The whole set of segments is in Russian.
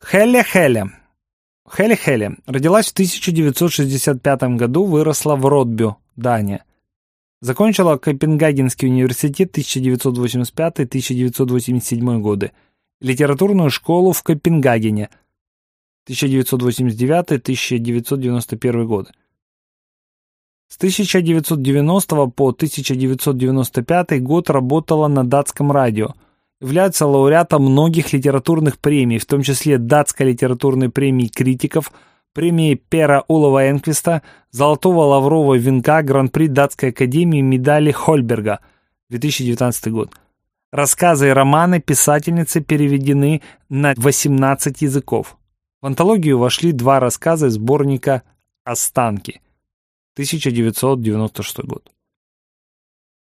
Хеле Хеле. Хеле Хеле родилась в 1965 году, выросла в Ротбю, Дания. Закончила Копенгагенский университет 1985-1987 годы, литературную школу в Копенгагене 1989-1991 годы. С 1990 по 1995 год работала на датском радио. Является лауреатом многих литературных премий, в том числе датской литературной премии критиков, премии Пера Улова Энквиста, Золотого Лаврового Венка, Гран-при Датской Академии, медали Хольберга, 2019 год. Рассказы и романы писательницы переведены на 18 языков. В антологию вошли два рассказа из сборника «Останки» 1996 год.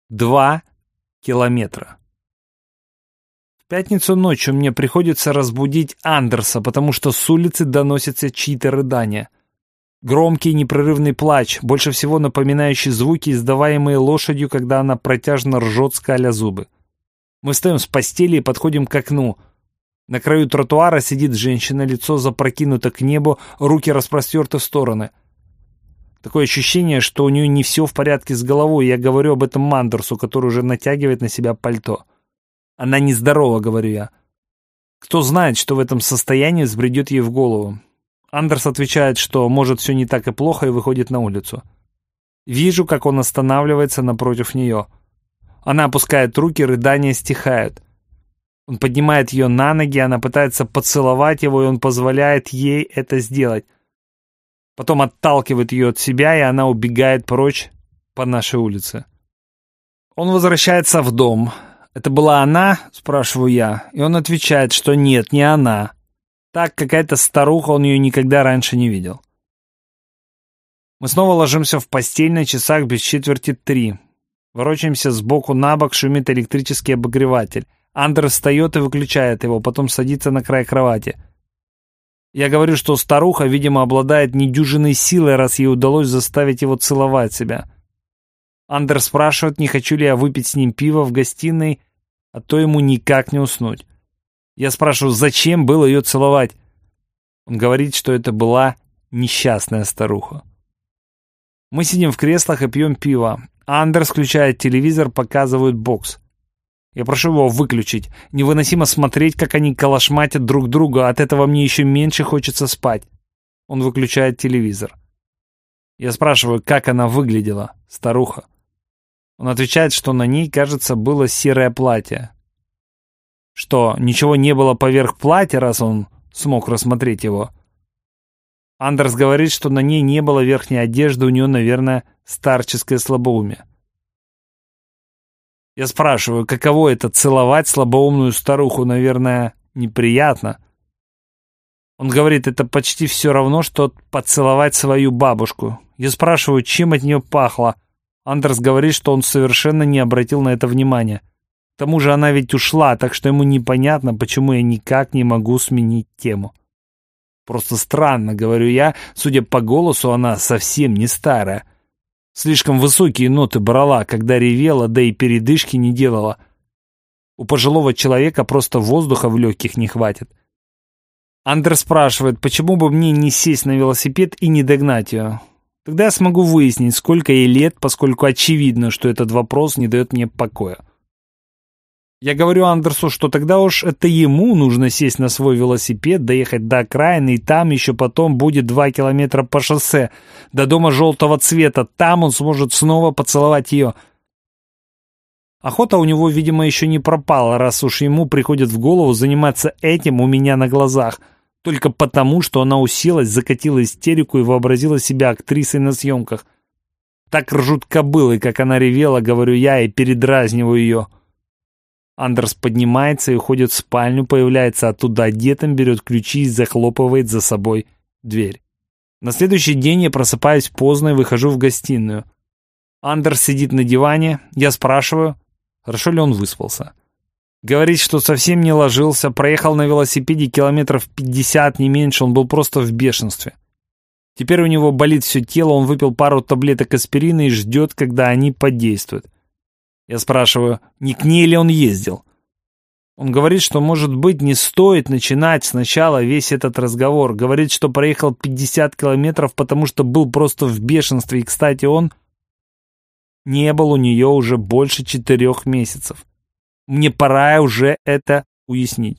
Два километра. Пятницу ночью мне приходится разбудить Андерса, потому что с улицы доносятся чьи-то рыдания. Громкий непрерывный плач, больше всего напоминающий звуки, издаваемые лошадью, когда она протяжно ржет, скаля зубы. Мы встаем с постели и подходим к окну. На краю тротуара сидит женщина, лицо запрокинуто к небу, руки распростерты в стороны — Такое ощущение, что у нее не все в порядке с головой. Я говорю об этом Мандерсу, который уже натягивает на себя пальто. Она нездорова, говорю я. Кто знает, что в этом состоянии взбредет ей в голову. Андерс отвечает, что может все не так и плохо, и выходит на улицу. Вижу, как он останавливается напротив нее. Она опускает руки, рыдания стихают. Он поднимает ее на ноги, она пытается поцеловать его, и он позволяет ей это сделать. Потом отталкивает ее от себя, и она убегает прочь по нашей улице. Он возвращается в дом. «Это была она?» — спрашиваю я. И он отвечает, что нет, не она. Так, какая-то старуха, он ее никогда раньше не видел. Мы снова ложимся в постель на часах без четверти три. Ворочаемся сбоку на бок, шумит электрический обогреватель. Андер встает и выключает его, потом садится на край кровати. Я говорю, что старуха, видимо, обладает недюжиной силой, раз ей удалось заставить его целовать себя. Андер спрашивает, не хочу ли я выпить с ним пиво в гостиной, а то ему никак не уснуть. Я спрашиваю, зачем было ее целовать? Он говорит, что это была несчастная старуха. Мы сидим в креслах и пьем пиво. Андерс включает телевизор, показывают бокс. Я прошу его выключить. Невыносимо смотреть, как они калашматят друг друга, от этого мне еще меньше хочется спать. Он выключает телевизор. Я спрашиваю, как она выглядела, старуха. Он отвечает, что на ней, кажется, было серое платье. Что, ничего не было поверх платья, раз он смог рассмотреть его? Андерс говорит, что на ней не было верхней одежды, у нее, наверное, старческое слабоумие. Я спрашиваю, каково это целовать слабоумную старуху, наверное, неприятно. Он говорит, это почти все равно, что поцеловать свою бабушку. Я спрашиваю, чем от нее пахло. Андерс говорит, что он совершенно не обратил на это внимания. К тому же она ведь ушла, так что ему непонятно, почему я никак не могу сменить тему. Просто странно, говорю я, судя по голосу, она совсем не старая. Слишком высокие ноты брала, когда ревела, да и передышки не делала. У пожилого человека просто воздуха в легких не хватит. Андер спрашивает, почему бы мне не сесть на велосипед и не догнать ее. Тогда я смогу выяснить, сколько ей лет, поскольку очевидно, что этот вопрос не дает мне покоя. Я говорю Андерсу, что тогда уж это ему нужно сесть на свой велосипед, доехать до окраины, и там еще потом будет два километра по шоссе, до дома желтого цвета. Там он сможет снова поцеловать ее. Охота у него, видимо, еще не пропала, раз уж ему приходит в голову заниматься этим у меня на глазах. Только потому, что она уселась, закатила истерику и вообразила себя актрисой на съемках. Так ржут кобылы, как она ревела, говорю я, и передразниваю ее. Андерс поднимается и уходит в спальню, появляется оттуда одетым, берет ключи и захлопывает за собой дверь. На следующий день я просыпаюсь поздно и выхожу в гостиную. Андерс сидит на диване, я спрашиваю, хорошо ли он выспался. Говорит, что совсем не ложился, проехал на велосипеде километров 50, не меньше, он был просто в бешенстве. Теперь у него болит все тело, он выпил пару таблеток аспирина и ждет, когда они подействуют. Я спрашиваю, не к ней ли он ездил? Он говорит, что, может быть, не стоит начинать сначала весь этот разговор. Говорит, что проехал 50 километров, потому что был просто в бешенстве. И, кстати, он не был у нее уже больше четырех месяцев. Мне пора уже это уяснить.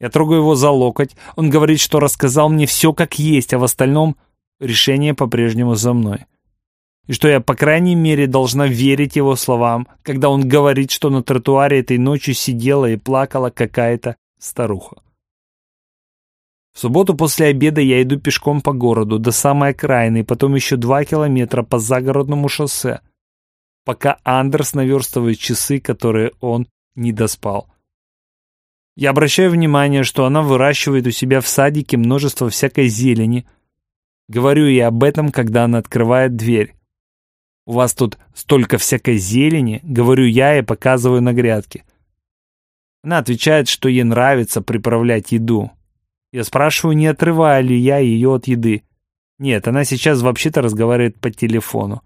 Я трогаю его за локоть. Он говорит, что рассказал мне все как есть, а в остальном решение по-прежнему за мной. И что я, по крайней мере, должна верить его словам, когда он говорит, что на тротуаре этой ночью сидела и плакала какая-то старуха. В субботу после обеда я иду пешком по городу до самой окраины, потом еще два километра по загородному шоссе, пока Андерс наверстывает часы, которые он не доспал. Я обращаю внимание, что она выращивает у себя в садике множество всякой зелени. Говорю ей об этом, когда она открывает дверь. «У вас тут столько всякой зелени», — говорю я и показываю на грядке. Она отвечает, что ей нравится приправлять еду. Я спрашиваю, не отрываю ли я ее от еды. Нет, она сейчас вообще-то разговаривает по телефону.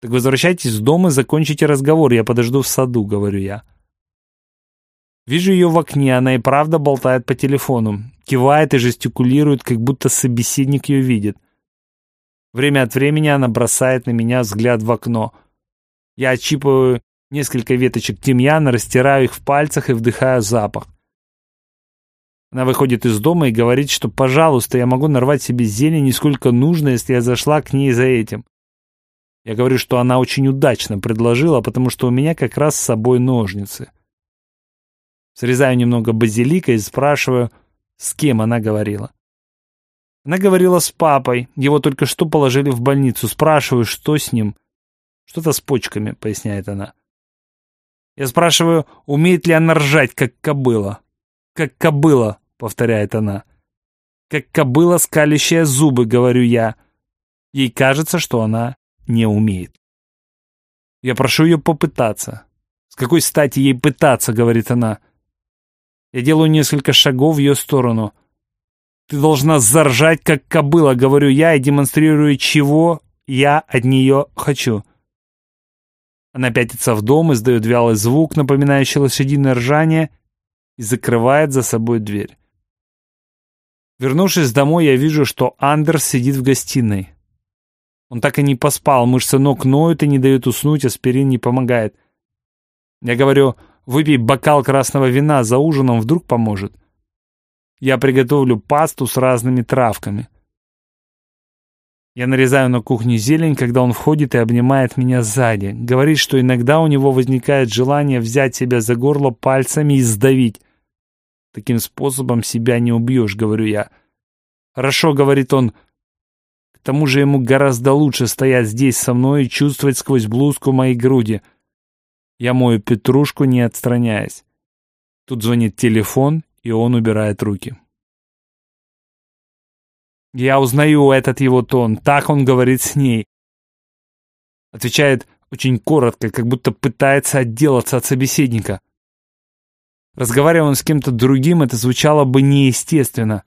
«Так возвращайтесь в дом и закончите разговор, я подожду в саду», — говорю я. Вижу ее в окне, она и правда болтает по телефону. Кивает и жестикулирует, как будто собеседник ее видит. Время от времени она бросает на меня взгляд в окно. Я отщипываю несколько веточек тимьяна, растираю их в пальцах и вдыхаю запах. Она выходит из дома и говорит, что, пожалуйста, я могу нарвать себе зелень сколько нужно, если я зашла к ней за этим. Я говорю, что она очень удачно предложила, потому что у меня как раз с собой ножницы. Срезаю немного базилика и спрашиваю, с кем она говорила. Она говорила с папой, его только что положили в больницу. Спрашиваю, что с ним. Что-то с почками, поясняет она. Я спрашиваю, умеет ли она ржать, как кобыла. Как кобыла, повторяет она. Как кобыла, скалящая зубы, говорю я. Ей кажется, что она не умеет. Я прошу ее попытаться. С какой стати ей пытаться, говорит она. Я делаю несколько шагов в ее сторону. Ты должна заржать, как кобыла, говорю я, и демонстрирую, чего я от нее хочу. Она пятится в дом, издает вялый звук, напоминающий лошадиное ржание, и закрывает за собой дверь. Вернувшись домой, я вижу, что Андерс сидит в гостиной. Он так и не поспал, мышцы ног ноют и не дают уснуть, аспирин не помогает. Я говорю, Выпей бокал красного вина за ужином, вдруг поможет. Я приготовлю пасту с разными травками. Я нарезаю на кухне зелень, когда он входит и обнимает меня сзади. Говорит, что иногда у него возникает желание взять себя за горло пальцами и сдавить. Таким способом себя не убьешь, говорю я. Хорошо, говорит он. К тому же ему гораздо лучше стоять здесь со мной и чувствовать сквозь блузку мои груди — я мою петрушку, не отстраняясь. Тут звонит телефон, и он убирает руки. Я узнаю этот его тон, так он говорит с ней. Отвечает очень коротко, как будто пытается отделаться от собеседника. Разговаривая он с кем-то другим, это звучало бы неестественно.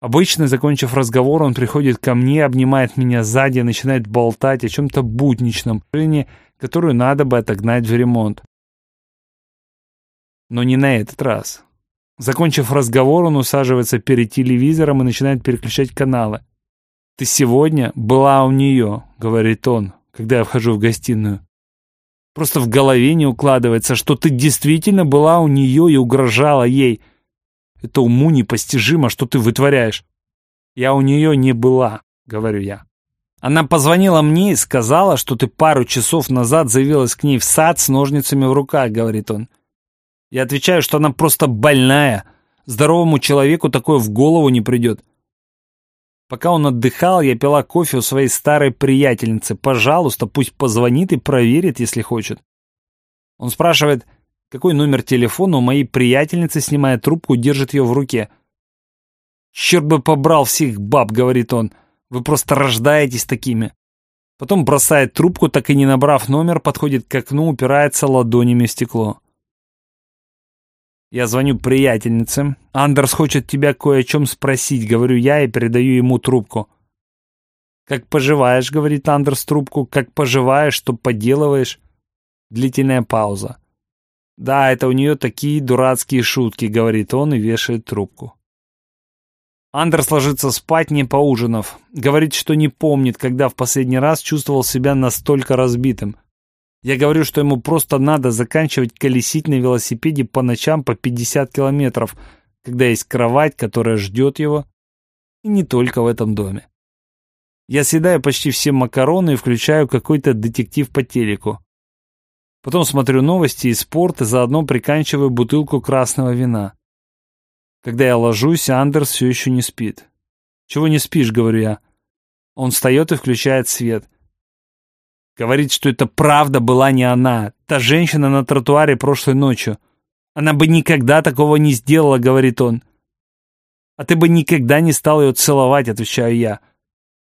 Обычно, закончив разговор, он приходит ко мне, обнимает меня сзади, начинает болтать о чем-то будничном, которую надо бы отогнать в ремонт. Но не на этот раз. Закончив разговор, он усаживается перед телевизором и начинает переключать каналы. «Ты сегодня была у нее», — говорит он, когда я вхожу в гостиную. Просто в голове не укладывается, что ты действительно была у нее и угрожала ей — это уму непостижимо, что ты вытворяешь. Я у нее не была, говорю я. Она позвонила мне и сказала, что ты пару часов назад заявилась к ней в сад с ножницами в руках, говорит он. Я отвечаю, что она просто больная. Здоровому человеку такое в голову не придет. Пока он отдыхал, я пила кофе у своей старой приятельницы. Пожалуйста, пусть позвонит и проверит, если хочет. Он спрашивает, какой номер телефона у моей приятельницы, снимая трубку, держит ее в руке. «Черт бы побрал всех баб», — говорит он. «Вы просто рождаетесь такими». Потом бросает трубку, так и не набрав номер, подходит к окну, упирается ладонями в стекло. Я звоню приятельнице. Андерс хочет тебя кое о чем спросить, говорю я и передаю ему трубку. «Как поживаешь?» — говорит Андерс трубку. «Как поживаешь? Что поделываешь?» Длительная пауза. Да, это у нее такие дурацкие шутки, говорит он и вешает трубку. Андерс ложится спать, не поужинав. Говорит, что не помнит, когда в последний раз чувствовал себя настолько разбитым. Я говорю, что ему просто надо заканчивать колесить на велосипеде по ночам по 50 километров, когда есть кровать, которая ждет его, и не только в этом доме. Я съедаю почти все макароны и включаю какой-то детектив по телеку. Потом смотрю новости и спорт, и заодно приканчиваю бутылку красного вина. Когда я ложусь, Андерс все еще не спит. «Чего не спишь?» — говорю я. Он встает и включает свет. Говорит, что это правда была не она, та женщина на тротуаре прошлой ночью. Она бы никогда такого не сделала, говорит он. А ты бы никогда не стал ее целовать, отвечаю я.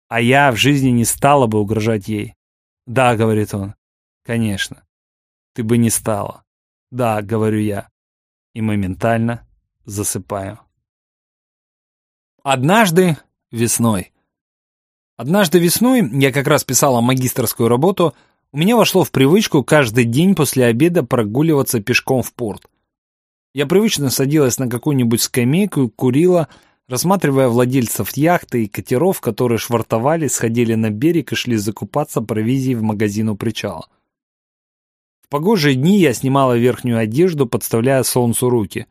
А я в жизни не стала бы угрожать ей. Да, говорит он. Конечно ты бы не стала. Да, говорю я. И моментально засыпаю. Однажды весной. Однажды весной, я как раз писала магистрскую работу, у меня вошло в привычку каждый день после обеда прогуливаться пешком в порт. Я привычно садилась на какую-нибудь скамейку и курила, рассматривая владельцев яхты и катеров, которые швартовали, сходили на берег и шли закупаться провизией в магазин у причала погожие дни я снимала верхнюю одежду, подставляя солнцу руки.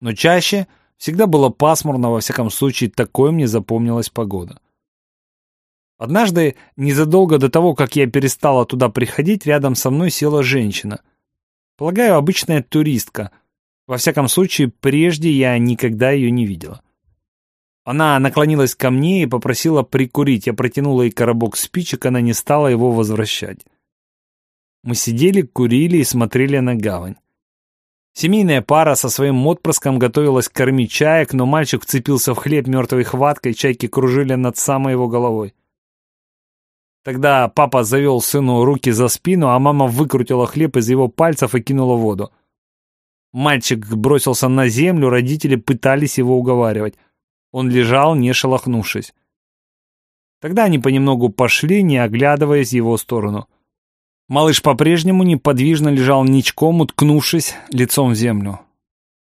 Но чаще всегда было пасмурно, во всяком случае, такой мне запомнилась погода. Однажды, незадолго до того, как я перестала туда приходить, рядом со мной села женщина. Полагаю, обычная туристка. Во всяком случае, прежде я никогда ее не видела. Она наклонилась ко мне и попросила прикурить. Я протянула ей коробок спичек, она не стала его возвращать. Мы сидели, курили и смотрели на гавань. Семейная пара со своим отпрыском готовилась кормить чаек, но мальчик вцепился в хлеб мертвой хваткой, чайки кружили над самой его головой. Тогда папа завел сыну руки за спину, а мама выкрутила хлеб из его пальцев и кинула воду. Мальчик бросился на землю, родители пытались его уговаривать. Он лежал, не шелохнувшись. Тогда они понемногу пошли, не оглядываясь в его сторону. Малыш по-прежнему неподвижно лежал ничком, уткнувшись лицом в землю.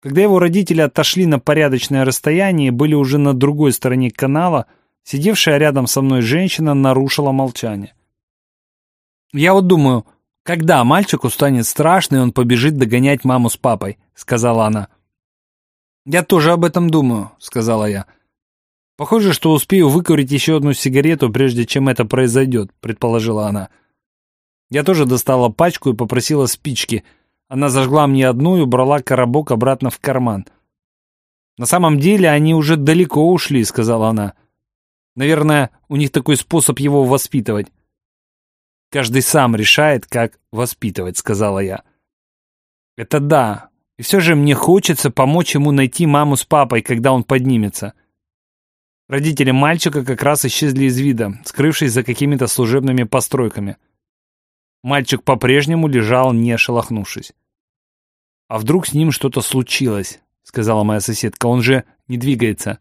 Когда его родители отошли на порядочное расстояние и были уже на другой стороне канала, сидевшая рядом со мной женщина нарушила молчание. «Я вот думаю, когда мальчику станет страшно, и он побежит догонять маму с папой», — сказала она. «Я тоже об этом думаю», — сказала я. «Похоже, что успею выкурить еще одну сигарету, прежде чем это произойдет», — предположила она. Я тоже достала пачку и попросила спички. Она зажгла мне одну и убрала коробок обратно в карман. «На самом деле они уже далеко ушли», — сказала она. «Наверное, у них такой способ его воспитывать». «Каждый сам решает, как воспитывать», — сказала я. «Это да. И все же мне хочется помочь ему найти маму с папой, когда он поднимется». Родители мальчика как раз исчезли из вида, скрывшись за какими-то служебными постройками. Мальчик по-прежнему лежал, не шелохнувшись. «А вдруг с ним что-то случилось?» — сказала моя соседка. «Он же не двигается».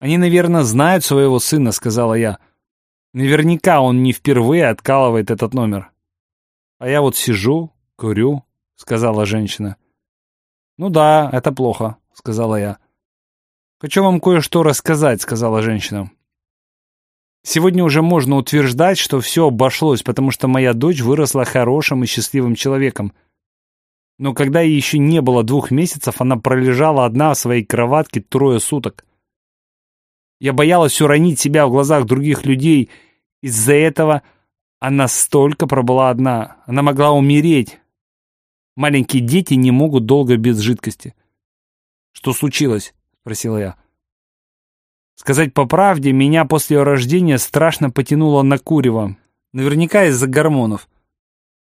«Они, наверное, знают своего сына», — сказала я. «Наверняка он не впервые откалывает этот номер». «А я вот сижу, курю», — сказала женщина. «Ну да, это плохо», — сказала я. «Хочу вам кое-что рассказать», — сказала женщина. Сегодня уже можно утверждать, что все обошлось, потому что моя дочь выросла хорошим и счастливым человеком. Но когда ей еще не было двух месяцев, она пролежала одна в своей кроватке трое суток. Я боялась уронить себя в глазах других людей. Из-за этого она столько пробыла одна. Она могла умереть. Маленькие дети не могут долго без жидкости. «Что случилось?» — спросила я. Сказать по правде, меня после ее рождения страшно потянуло на курево. Наверняка из-за гормонов.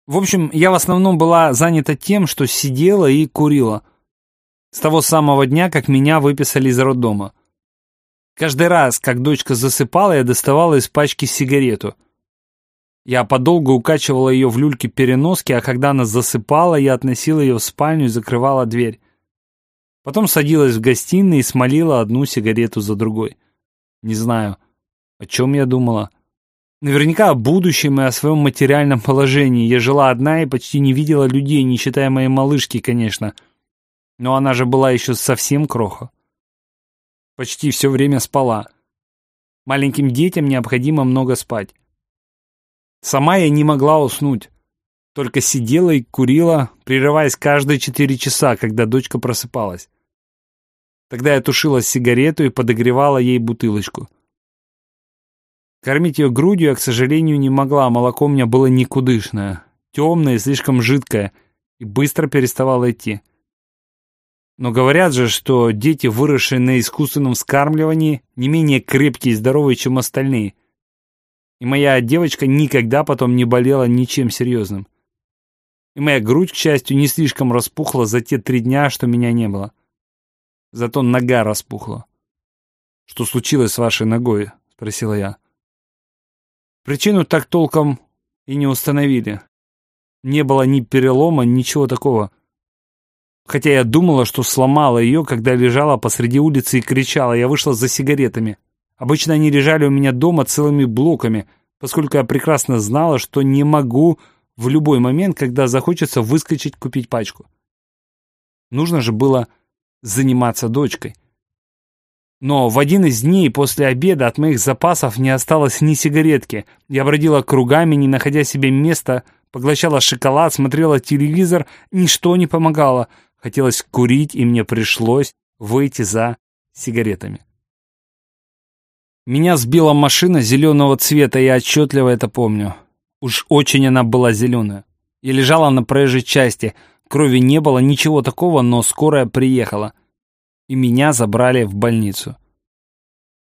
В общем, я в основном была занята тем, что сидела и курила. С того самого дня, как меня выписали из роддома. Каждый раз, как дочка засыпала, я доставала из пачки сигарету. Я подолгу укачивала ее в люльке переноски, а когда она засыпала, я относила ее в спальню и закрывала дверь. Потом садилась в гостиной и смолила одну сигарету за другой. Не знаю, о чем я думала. Наверняка о будущем и о своем материальном положении. Я жила одна и почти не видела людей, не считая моей малышки, конечно. Но она же была еще совсем кроха. Почти все время спала. Маленьким детям необходимо много спать. Сама я не могла уснуть. Только сидела и курила, прерываясь каждые четыре часа, когда дочка просыпалась. Тогда я тушила сигарету и подогревала ей бутылочку. Кормить ее грудью я, к сожалению, не могла, молоко у меня было никудышное, темное и слишком жидкое, и быстро переставало идти. Но говорят же, что дети, выросшие на искусственном вскармливании, не менее крепкие и здоровые, чем остальные. И моя девочка никогда потом не болела ничем серьезным. И моя грудь, к счастью, не слишком распухла за те три дня, что меня не было. Зато нога распухла. «Что случилось с вашей ногой?» — спросила я. Причину так толком и не установили. Не было ни перелома, ничего такого. Хотя я думала, что сломала ее, когда лежала посреди улицы и кричала. Я вышла за сигаретами. Обычно они лежали у меня дома целыми блоками, поскольку я прекрасно знала, что не могу в любой момент, когда захочется выскочить купить пачку. Нужно же было заниматься дочкой. Но в один из дней после обеда от моих запасов не осталось ни сигаретки. Я бродила кругами, не находя себе места, поглощала шоколад, смотрела телевизор, ничто не помогало. Хотелось курить, и мне пришлось выйти за сигаретами. Меня сбила машина зеленого цвета, я отчетливо это помню. Уж очень она была зеленая. Я лежала на проезжей части, крови не было, ничего такого, но скорая приехала и меня забрали в больницу.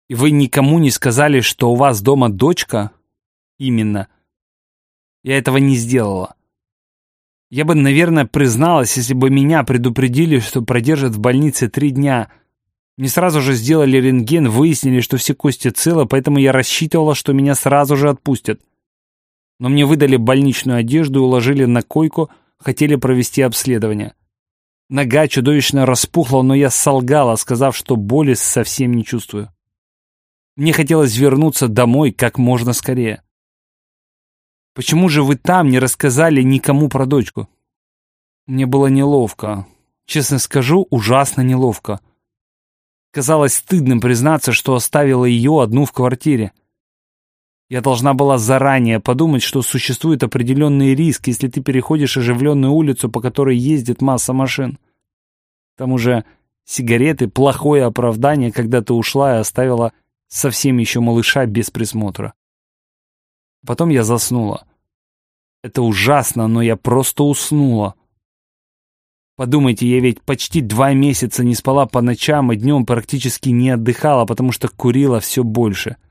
И вы никому не сказали, что у вас дома дочка? Именно. Я этого не сделала. Я бы, наверное, призналась, если бы меня предупредили, что продержат в больнице три дня. Мне сразу же сделали рентген, выяснили, что все кости целы, поэтому я рассчитывала, что меня сразу же отпустят. Но мне выдали больничную одежду и уложили на койку, хотели провести обследование. Нога чудовищно распухла, но я солгала, сказав, что боли совсем не чувствую. Мне хотелось вернуться домой как можно скорее. «Почему же вы там не рассказали никому про дочку?» Мне было неловко. Честно скажу, ужасно неловко. Казалось стыдным признаться, что оставила ее одну в квартире. Я должна была заранее подумать, что существует определенный риск, если ты переходишь оживленную улицу, по которой ездит масса машин. К тому же сигареты — плохое оправдание, когда ты ушла и оставила совсем еще малыша без присмотра. Потом я заснула. Это ужасно, но я просто уснула. Подумайте, я ведь почти два месяца не спала по ночам и днем практически не отдыхала, потому что курила все больше —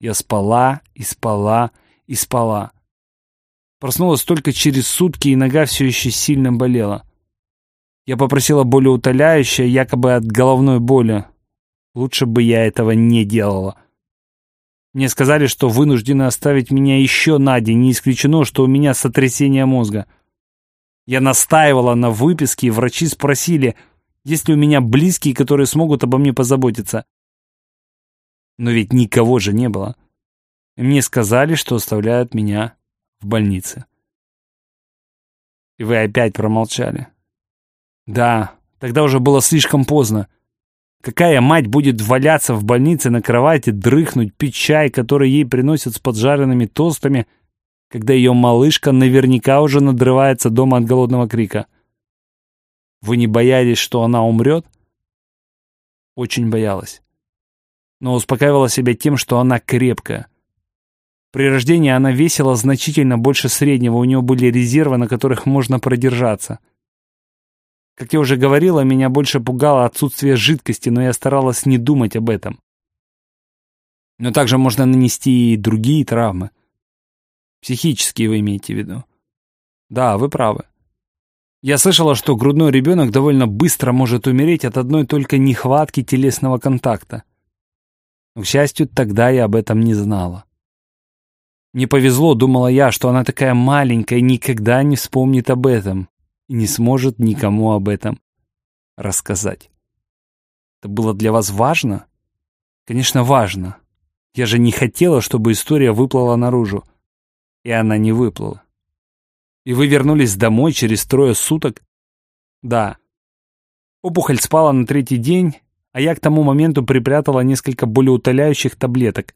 я спала и спала и спала. Проснулась только через сутки, и нога все еще сильно болела. Я попросила болеутоляющее, якобы от головной боли. Лучше бы я этого не делала. Мне сказали, что вынуждены оставить меня еще на день, не исключено, что у меня сотрясение мозга. Я настаивала на выписке, и врачи спросили, есть ли у меня близкие, которые смогут обо мне позаботиться. Но ведь никого же не было. Мне сказали, что оставляют меня в больнице. И вы опять промолчали. Да, тогда уже было слишком поздно. Какая мать будет валяться в больнице на кровати, дрыхнуть, пить чай, который ей приносят с поджаренными тостами, когда ее малышка наверняка уже надрывается дома от голодного крика? Вы не боялись, что она умрет? Очень боялась но успокаивала себя тем, что она крепкая. При рождении она весила значительно больше среднего, у нее были резервы, на которых можно продержаться. Как я уже говорила, меня больше пугало отсутствие жидкости, но я старалась не думать об этом. Но также можно нанести и другие травмы. Психические вы имеете в виду? Да, вы правы. Я слышала, что грудной ребенок довольно быстро может умереть от одной только нехватки телесного контакта. К счастью, тогда я об этом не знала. Не повезло, думала я, что она такая маленькая никогда не вспомнит об этом и не сможет никому об этом рассказать. Это было для вас важно? Конечно, важно. Я же не хотела, чтобы история выплыла наружу. И она не выплыла. И вы вернулись домой через трое суток? Да. Опухоль спала на третий день, а я к тому моменту припрятала несколько болеутоляющих таблеток.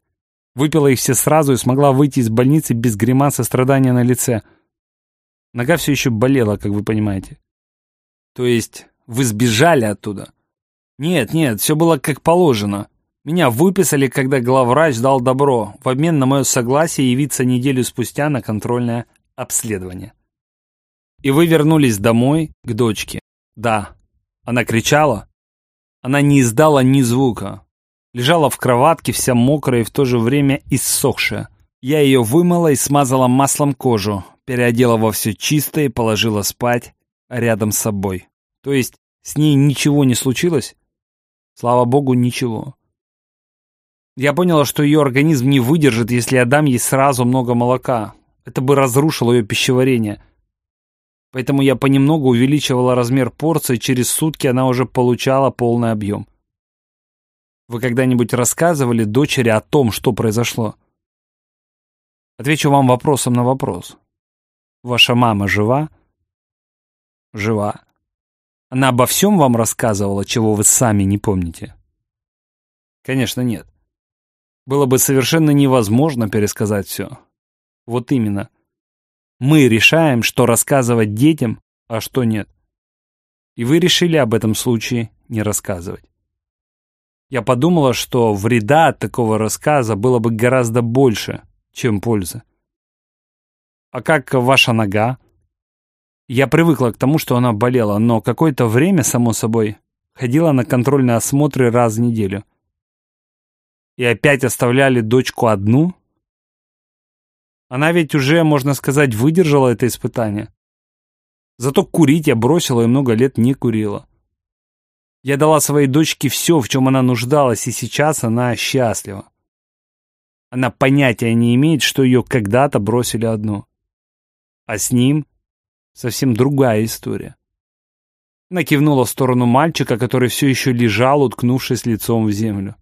Выпила их все сразу и смогла выйти из больницы без гримаса страдания на лице. Нога все еще болела, как вы понимаете. То есть вы сбежали оттуда? Нет, нет, все было как положено. Меня выписали, когда главврач дал добро, в обмен на мое согласие явиться неделю спустя на контрольное обследование. И вы вернулись домой к дочке. Да. Она кричала? Она не издала ни звука. Лежала в кроватке, вся мокрая и в то же время иссохшая. Я ее вымыла и смазала маслом кожу, переодела во все чистое и положила спать рядом с собой. То есть с ней ничего не случилось? Слава богу, ничего. Я поняла, что ее организм не выдержит, если я дам ей сразу много молока. Это бы разрушило ее пищеварение. Поэтому я понемногу увеличивала размер порции, через сутки она уже получала полный объем. Вы когда-нибудь рассказывали дочери о том, что произошло? Отвечу вам вопросом на вопрос. Ваша мама жива? Жива. Она обо всем вам рассказывала, чего вы сами не помните? Конечно, нет. Было бы совершенно невозможно пересказать все. Вот именно. Мы решаем, что рассказывать детям, а что нет. И вы решили об этом случае не рассказывать. Я подумала, что вреда от такого рассказа было бы гораздо больше, чем пользы. А как ваша нога? Я привыкла к тому, что она болела, но какое-то время, само собой, ходила на контрольные осмотры раз в неделю и опять оставляли дочку одну? Она ведь уже, можно сказать, выдержала это испытание. Зато курить я бросила и много лет не курила. Я дала своей дочке все, в чем она нуждалась, и сейчас она счастлива. Она понятия не имеет, что ее когда-то бросили одну. А с ним совсем другая история. Она кивнула в сторону мальчика, который все еще лежал, уткнувшись лицом в землю.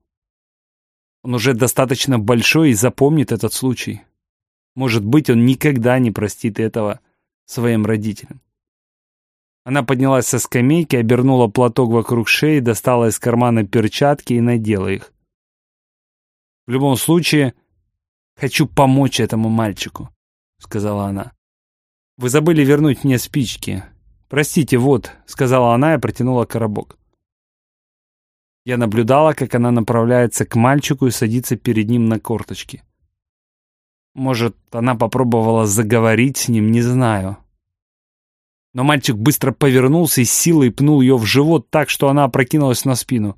Он уже достаточно большой и запомнит этот случай. Может быть, он никогда не простит этого своим родителям. Она поднялась со скамейки, обернула платок вокруг шеи, достала из кармана перчатки и надела их. «В любом случае, хочу помочь этому мальчику», — сказала она. «Вы забыли вернуть мне спички. Простите, вот», — сказала она и протянула коробок. Я наблюдала, как она направляется к мальчику и садится перед ним на корточки. Может, она попробовала заговорить с ним, не знаю. Но мальчик быстро повернулся и силой пнул ее в живот так, что она опрокинулась на спину.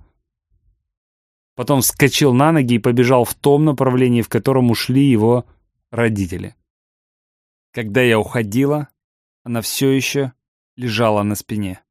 Потом вскочил на ноги и побежал в том направлении, в котором ушли его родители. Когда я уходила, она все еще лежала на спине.